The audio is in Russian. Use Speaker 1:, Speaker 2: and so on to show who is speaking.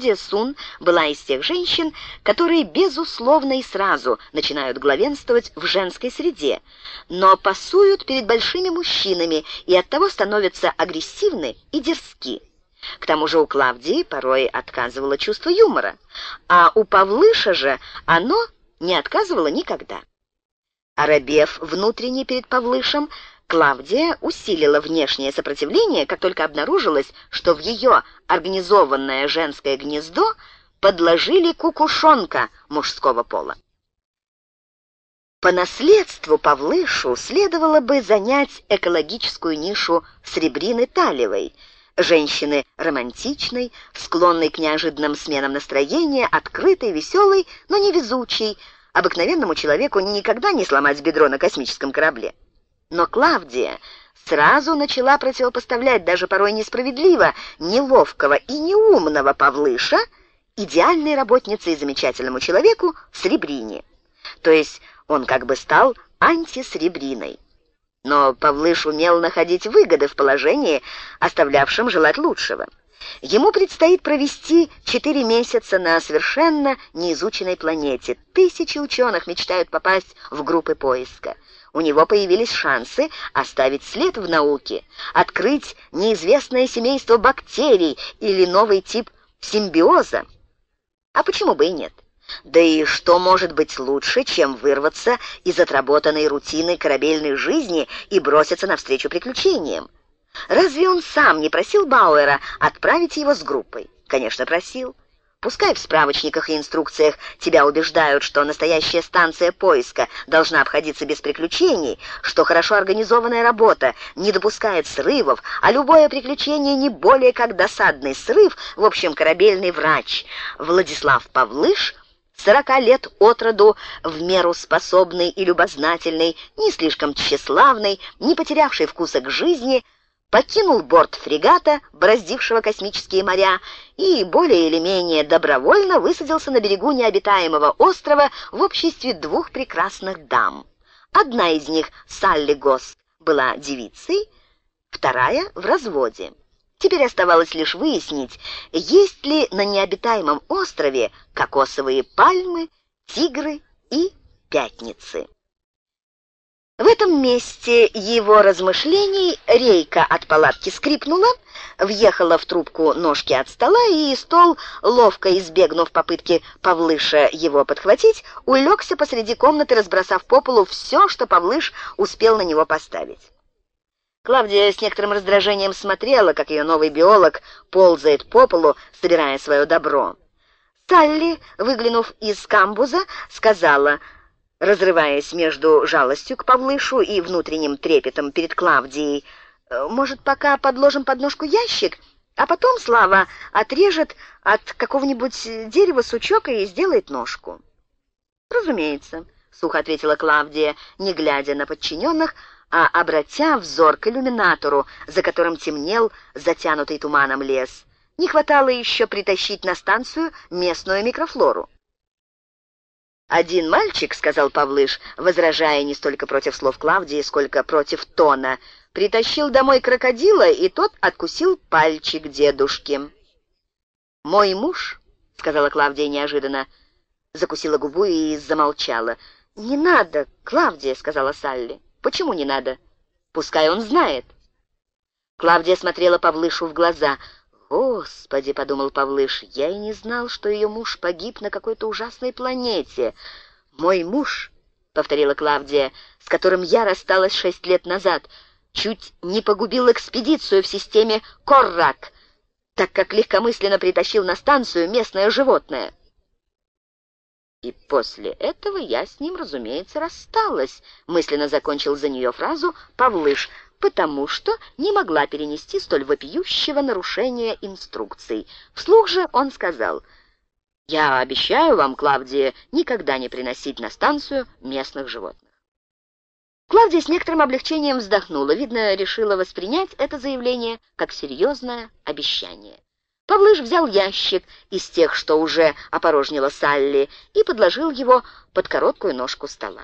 Speaker 1: Клавдия Сун была из тех женщин, которые безусловно и сразу начинают главенствовать в женской среде, но пасуют перед большими мужчинами и оттого становятся агрессивны и дерзки. К тому же у Клавдии порой отказывало чувство юмора, а у Павлыша же оно не отказывало никогда. Оробев внутренне перед Павлышем, Клавдия усилила внешнее сопротивление, как только обнаружилось, что в ее организованное женское гнездо подложили кукушонка мужского пола. По наследству Павлышу следовало бы занять экологическую нишу Сребрины Талевой, женщины романтичной, склонной к неожиданным сменам настроения, открытой, веселой, но невезучей, обыкновенному человеку никогда не сломать бедро на космическом корабле. Но Клавдия сразу начала противопоставлять даже порой несправедливо неловкого и неумного Павлыша идеальной работнице и замечательному человеку Сребрине. То есть он как бы стал антисребриной. Но Павлыш умел находить выгоды в положении, оставлявшем желать лучшего. Ему предстоит провести четыре месяца на совершенно неизученной планете. Тысячи ученых мечтают попасть в группы поиска у него появились шансы оставить след в науке, открыть неизвестное семейство бактерий или новый тип симбиоза. А почему бы и нет? Да и что может быть лучше, чем вырваться из отработанной рутины корабельной жизни и броситься навстречу приключениям? Разве он сам не просил Бауэра отправить его с группой? Конечно, просил. Пускай в справочниках и инструкциях тебя убеждают, что настоящая станция поиска должна обходиться без приключений, что хорошо организованная работа не допускает срывов, а любое приключение не более как досадный срыв, в общем, корабельный врач. Владислав Павлыш сорока лет от роду, в меру способный и любознательный, не слишком тщеславный, не потерявший вкуса к жизни – покинул борт фрегата, бороздившего космические моря, и более или менее добровольно высадился на берегу необитаемого острова в обществе двух прекрасных дам. Одна из них, Салли Гос, была девицей, вторая — в разводе. Теперь оставалось лишь выяснить, есть ли на необитаемом острове кокосовые пальмы, тигры и пятницы. В этом месте его размышлений рейка от палатки скрипнула, въехала в трубку ножки от стола, и стол, ловко избегнув попытки Павлыша его подхватить, улегся посреди комнаты, разбросав по полу все, что Павлыш успел на него поставить. Клавдия с некоторым раздражением смотрела, как ее новый биолог ползает по полу, собирая свое добро. Салли, выглянув из камбуза, сказала — разрываясь между жалостью к Павлышу и внутренним трепетом перед Клавдией. «Э, «Может, пока подложим под ножку ящик, а потом Слава отрежет от какого-нибудь дерева сучок и сделает ножку?» «Разумеется», — сухо ответила Клавдия, не глядя на подчиненных, а обратя взор к иллюминатору, за которым темнел затянутый туманом лес. Не хватало еще притащить на станцию местную микрофлору. «Один мальчик», — сказал Павлыш, возражая не столько против слов Клавдии, сколько против тона, притащил домой крокодила, и тот откусил пальчик дедушки. «Мой муж», — сказала Клавдия неожиданно, закусила губу и замолчала. «Не надо, Клавдия», — сказала Салли. «Почему не надо? Пускай он знает». Клавдия смотрела Павлышу в глаза — «Господи!» — подумал Павлыш, — «я и не знал, что ее муж погиб на какой-то ужасной планете». «Мой муж», — повторила Клавдия, — «с которым я рассталась шесть лет назад, чуть не погубил экспедицию в системе Коррак, так как легкомысленно притащил на станцию местное животное». «И после этого я с ним, разумеется, рассталась», — мысленно закончил за нее фразу Павлыш, — потому что не могла перенести столь вопиющего нарушения инструкций. Вслух же он сказал, «Я обещаю вам, Клавдия, никогда не приносить на станцию местных животных». Клавдия с некоторым облегчением вздохнула, видно, решила воспринять это заявление как серьезное обещание. Павлыш взял ящик из тех, что уже опорожнила Салли, и подложил его под короткую ножку стола.